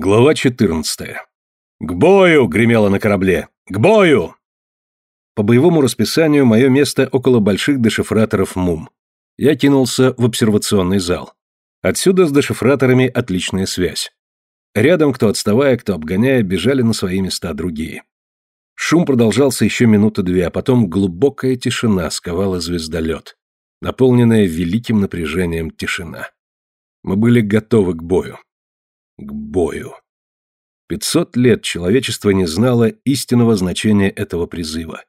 Глава 14. «К бою!» — гремело на корабле. «К бою!» По боевому расписанию мое место около больших дешифраторов МУМ. Я кинулся в обсервационный зал. Отсюда с дешифраторами отличная связь. Рядом, кто отставая, кто обгоняя, бежали на свои места другие. Шум продолжался еще минуты две, а потом глубокая тишина сковала звездолет, наполненная великим напряжением тишина. Мы были готовы к бою. К бою. Пятьсот лет человечество не знало истинного значения этого призыва.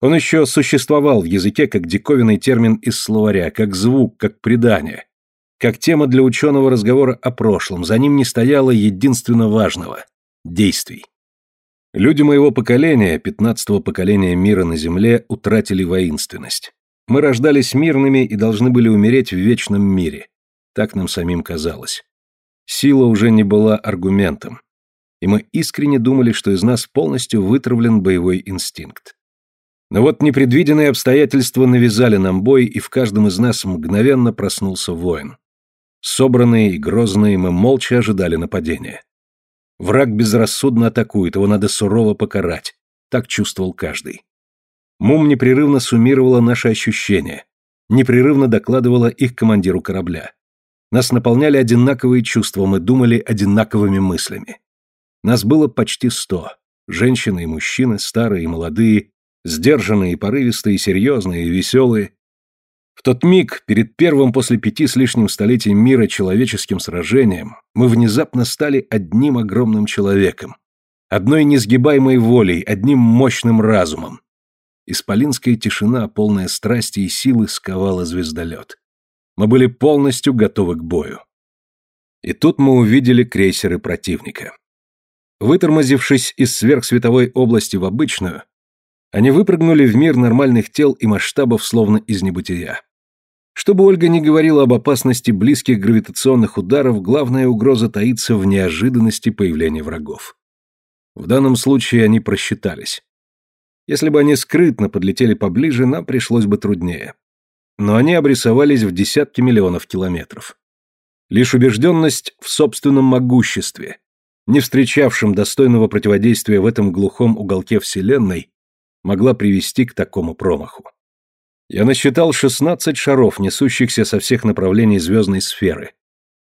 Он еще существовал в языке как диковинный термин из словаря, как звук, как предание, как тема для ученого разговора о прошлом, за ним не стояло единственно важного – действий. Люди моего поколения, пятнадцатого поколения мира на Земле, утратили воинственность. Мы рождались мирными и должны были умереть в вечном мире. Так нам самим казалось. Сила уже не была аргументом. И мы искренне думали, что из нас полностью вытравлен боевой инстинкт. Но вот непредвиденные обстоятельства навязали нам бой, и в каждом из нас мгновенно проснулся воин. Собранные и грозные, мы молча ожидали нападения. Враг безрассудно атакует, его надо сурово покарать. Так чувствовал каждый. Мум непрерывно суммировала наши ощущения, непрерывно докладывала их командиру корабля. Нас наполняли одинаковые чувства, мы думали одинаковыми мыслями. Нас было почти сто. Женщины и мужчины, старые и молодые, сдержанные, порывистые, серьезные и веселые. В тот миг, перед первым после пяти с лишним столетий мира человеческим сражением, мы внезапно стали одним огромным человеком, одной несгибаемой волей, одним мощным разумом. Исполинская тишина, полная страсти и силы, сковала звездолет. Мы были полностью готовы к бою. И тут мы увидели крейсеры противника. Вытормозившись из сверхсветовой области в обычную, они выпрыгнули в мир нормальных тел и масштабов словно из небытия. Чтобы Ольга не говорила об опасности близких гравитационных ударов, главная угроза таится в неожиданности появления врагов. В данном случае они просчитались. Если бы они скрытно подлетели поближе, нам пришлось бы труднее но они обрисовались в десятки миллионов километров. Лишь убежденность в собственном могуществе, не встречавшем достойного противодействия в этом глухом уголке Вселенной, могла привести к такому промаху. Я насчитал 16 шаров, несущихся со всех направлений звездной сферы.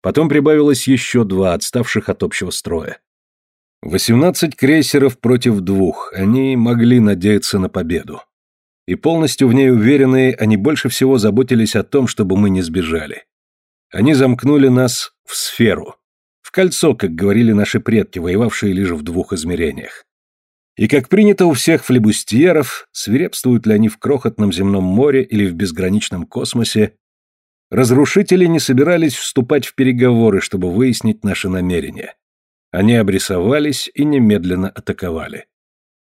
Потом прибавилось еще два, отставших от общего строя. 18 крейсеров против двух, они могли надеяться на победу и полностью в ней уверенные, они больше всего заботились о том, чтобы мы не сбежали. Они замкнули нас в сферу, в кольцо, как говорили наши предки, воевавшие лишь в двух измерениях. И как принято у всех флебустьеров, свирепствуют ли они в крохотном земном море или в безграничном космосе, разрушители не собирались вступать в переговоры, чтобы выяснить наши намерения. Они обрисовались и немедленно атаковали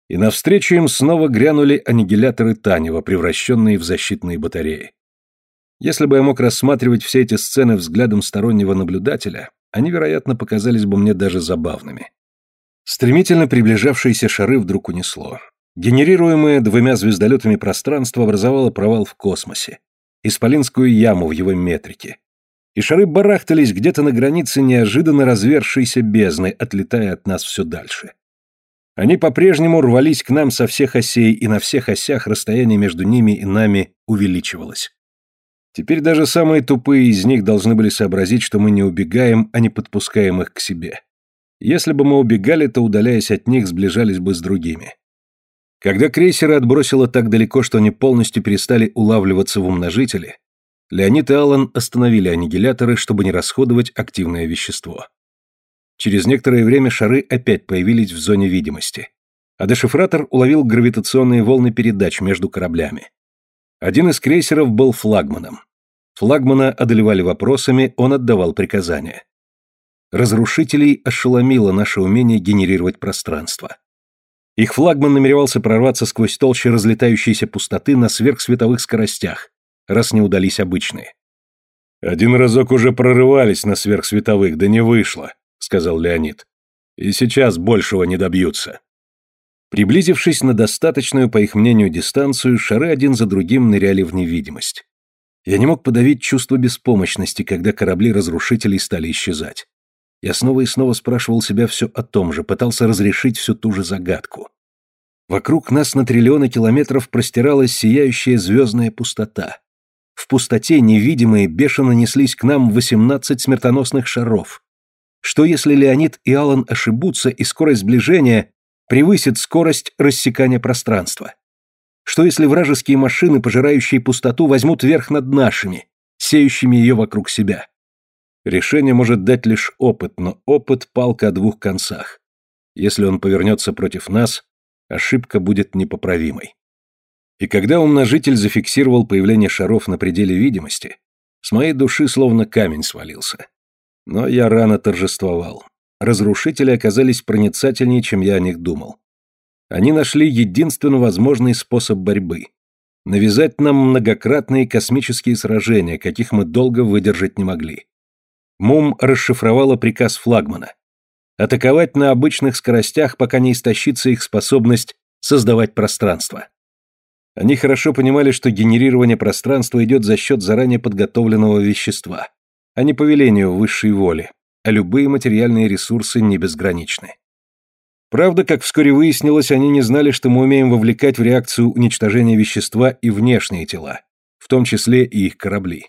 и навстречу им снова грянули аннигиляторы Танева, превращенные в защитные батареи. Если бы я мог рассматривать все эти сцены взглядом стороннего наблюдателя, они, вероятно, показались бы мне даже забавными. Стремительно приближавшиеся шары вдруг унесло. Генерируемое двумя звездолетами пространство образовало провал в космосе, исполинскую яму в его метрике. И шары барахтались где-то на границе неожиданно развершейся бездны, отлетая от нас все дальше. Они по-прежнему рвались к нам со всех осей, и на всех осях расстояние между ними и нами увеличивалось. Теперь даже самые тупые из них должны были сообразить, что мы не убегаем, а не подпускаем их к себе. Если бы мы убегали, то, удаляясь от них, сближались бы с другими. Когда крейсеры отбросило так далеко, что они полностью перестали улавливаться в умножителе, Леонид и Аллан остановили аннигиляторы, чтобы не расходовать активное вещество. Через некоторое время шары опять появились в зоне видимости. А дешифратор уловил гравитационные волны передач между кораблями. Один из крейсеров был флагманом. Флагмана одолевали вопросами, он отдавал приказания. Разрушителей ошеломило наше умение генерировать пространство. Их флагман намеревался прорваться сквозь толщи разлетающейся пустоты на сверхсветовых скоростях, раз не удались обычные. Один разок уже прорывались на сверхсветовых, да не вышло, сказал Леонид. И сейчас большего не добьются. Приблизившись на достаточную, по их мнению, дистанцию, шары один за другим ныряли в невидимость. Я не мог подавить чувство беспомощности, когда корабли разрушителей стали исчезать. Я снова и снова спрашивал себя все о том же, пытался разрешить всю ту же загадку. Вокруг нас на триллионы километров простиралась сияющая звездная пустота. В пустоте невидимые бешено неслись к нам 18 смертоносных шаров. Что если Леонид и Алан ошибутся, и скорость сближения превысит скорость рассекания пространства? Что если вражеские машины, пожирающие пустоту, возьмут верх над нашими, сеющими ее вокруг себя? Решение может дать лишь опыт, но опыт – палка о двух концах. Если он повернется против нас, ошибка будет непоправимой. И когда умножитель зафиксировал появление шаров на пределе видимости, с моей души словно камень свалился. Но я рано торжествовал. Разрушители оказались проницательнее, чем я о них думал. Они нашли единственно возможный способ борьбы – навязать нам многократные космические сражения, каких мы долго выдержать не могли. Мум расшифровала приказ флагмана. Атаковать на обычных скоростях, пока не истощится их способность создавать пространство. Они хорошо понимали, что генерирование пространства идет за счет заранее подготовленного вещества, а не по велению высшей воли, а любые материальные ресурсы не безграничны. Правда, как вскоре выяснилось, они не знали, что мы умеем вовлекать в реакцию уничтожения вещества и внешние тела, в том числе и их корабли.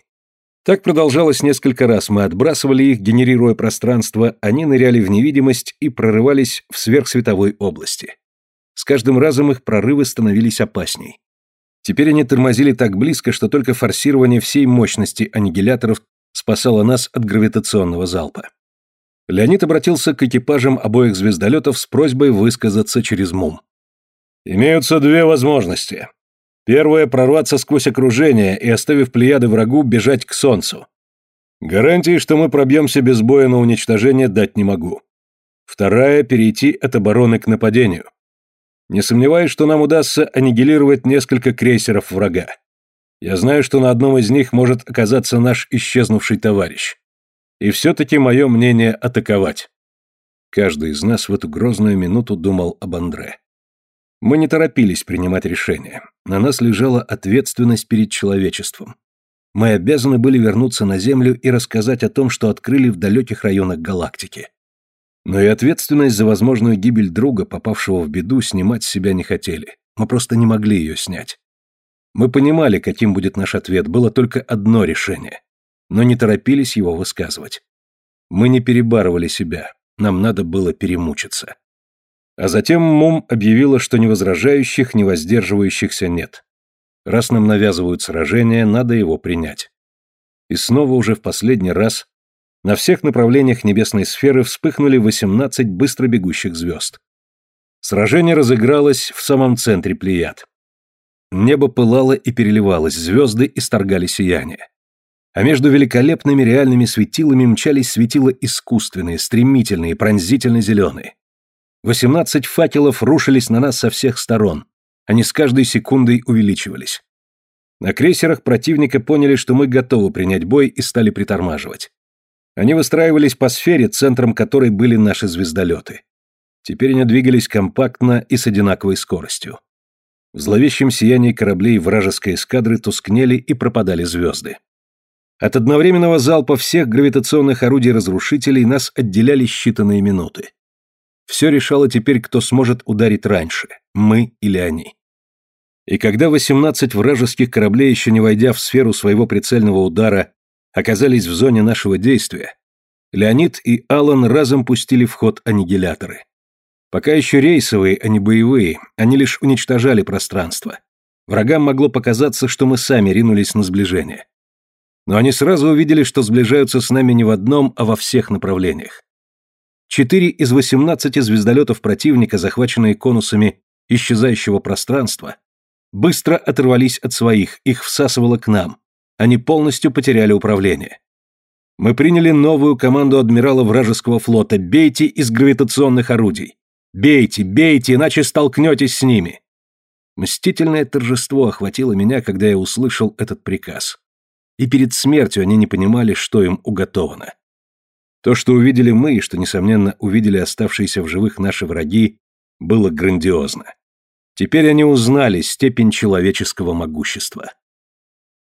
Так продолжалось несколько раз, мы отбрасывали их, генерируя пространство, они ныряли в невидимость и прорывались в сверхсветовой области. С каждым разом их прорывы становились опасней. Теперь они тормозили так близко, что только форсирование всей мощности аннигиляторов спасало нас от гравитационного залпа. Леонид обратился к экипажам обоих звездолетов с просьбой высказаться через МУМ. «Имеются две возможности. Первая – прорваться сквозь окружение и, оставив плеяды врагу, бежать к Солнцу. Гарантии, что мы пробьемся без боя на уничтожение, дать не могу. Вторая – перейти от обороны к нападению. Не сомневаюсь, что нам удастся аннигилировать несколько крейсеров врага. Я знаю, что на одном из них может оказаться наш исчезнувший товарищ. И все-таки мое мнение – атаковать. Каждый из нас в эту грозную минуту думал об Андре. Мы не торопились принимать решение. На нас лежала ответственность перед человечеством. Мы обязаны были вернуться на Землю и рассказать о том, что открыли в далеких районах галактики. Но и ответственность за возможную гибель друга, попавшего в беду, снимать с себя не хотели. Мы просто не могли ее снять. Мы понимали, каким будет наш ответ, было только одно решение. Но не торопились его высказывать. Мы не перебарывали себя, нам надо было перемучиться. А затем Мум объявила, что ни возражающих, ни воздерживающихся нет. Раз нам навязывают сражение, надо его принять. И снова уже в последний раз на всех направлениях небесной сферы вспыхнули 18 быстро бегущих звезд. Сражение разыгралось в самом центре Плеяд. Небо пылало и переливалось, звезды исторгали сияние. А между великолепными реальными светилами мчались светила искусственные, стремительные, пронзительно зеленые. Восемнадцать факелов рушились на нас со всех сторон. Они с каждой секундой увеличивались. На крейсерах противника поняли, что мы готовы принять бой и стали притормаживать. Они выстраивались по сфере, центром которой были наши звездолеты. Теперь они двигались компактно и с одинаковой скоростью. В зловещем сиянии кораблей вражеской эскадры тускнели и пропадали звезды. От одновременного залпа всех гравитационных орудий разрушителей нас отделяли считанные минуты. Все решало теперь, кто сможет ударить раньше, мы или они. И когда 18 вражеских кораблей, еще не войдя в сферу своего прицельного удара, оказались в зоне нашего действия, Леонид и Алан разом пустили в ход аннигиляторы. Пока еще рейсовые, а не боевые, они лишь уничтожали пространство. Врагам могло показаться, что мы сами ринулись на сближение. Но они сразу увидели, что сближаются с нами не в одном, а во всех направлениях. Четыре из восемнадцати звездолетов противника, захваченные конусами исчезающего пространства, быстро оторвались от своих, их всасывало к нам. Они полностью потеряли управление. Мы приняли новую команду адмирала вражеского флота «Бейте из гравитационных орудий». «Бейте, бейте, иначе столкнетесь с ними». Мстительное торжество охватило меня, когда я услышал этот приказ. И перед смертью они не понимали, что им уготовано. То, что увидели мы, и что, несомненно, увидели оставшиеся в живых наши враги, было грандиозно. Теперь они узнали степень человеческого могущества.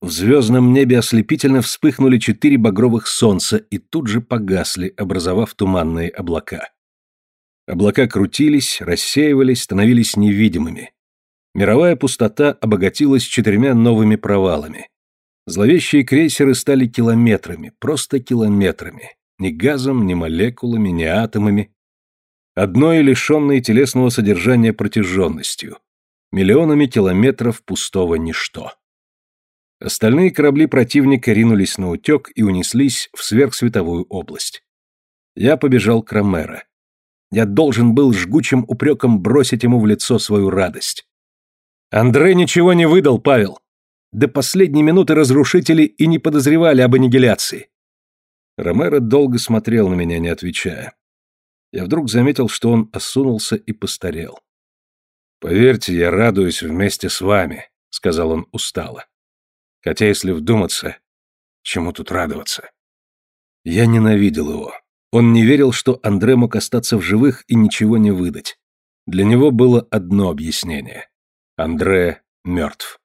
В звездном небе ослепительно вспыхнули четыре багровых солнца и тут же погасли, образовав туманные облака. Облака крутились, рассеивались, становились невидимыми. Мировая пустота обогатилась четырьмя новыми провалами. Зловещие крейсеры стали километрами, просто километрами. Ни газом, ни молекулами, ни атомами. Одной лишенной телесного содержания протяженностью. Миллионами километров пустого ничто. Остальные корабли противника ринулись на утек и унеслись в сверхсветовую область. Я побежал к Ромеро. Я должен был жгучим упреком бросить ему в лицо свою радость. Андре ничего не выдал, Павел. До последней минуты разрушители и не подозревали об аннигиляции. Ромеро долго смотрел на меня, не отвечая. Я вдруг заметил, что он осунулся и постарел. «Поверьте, я радуюсь вместе с вами», — сказал он устало. «Хотя, если вдуматься, чему тут радоваться?» Я ненавидел его. Он не верил, что Андре мог остаться в живых и ничего не выдать. Для него было одно объяснение. Андре мертв.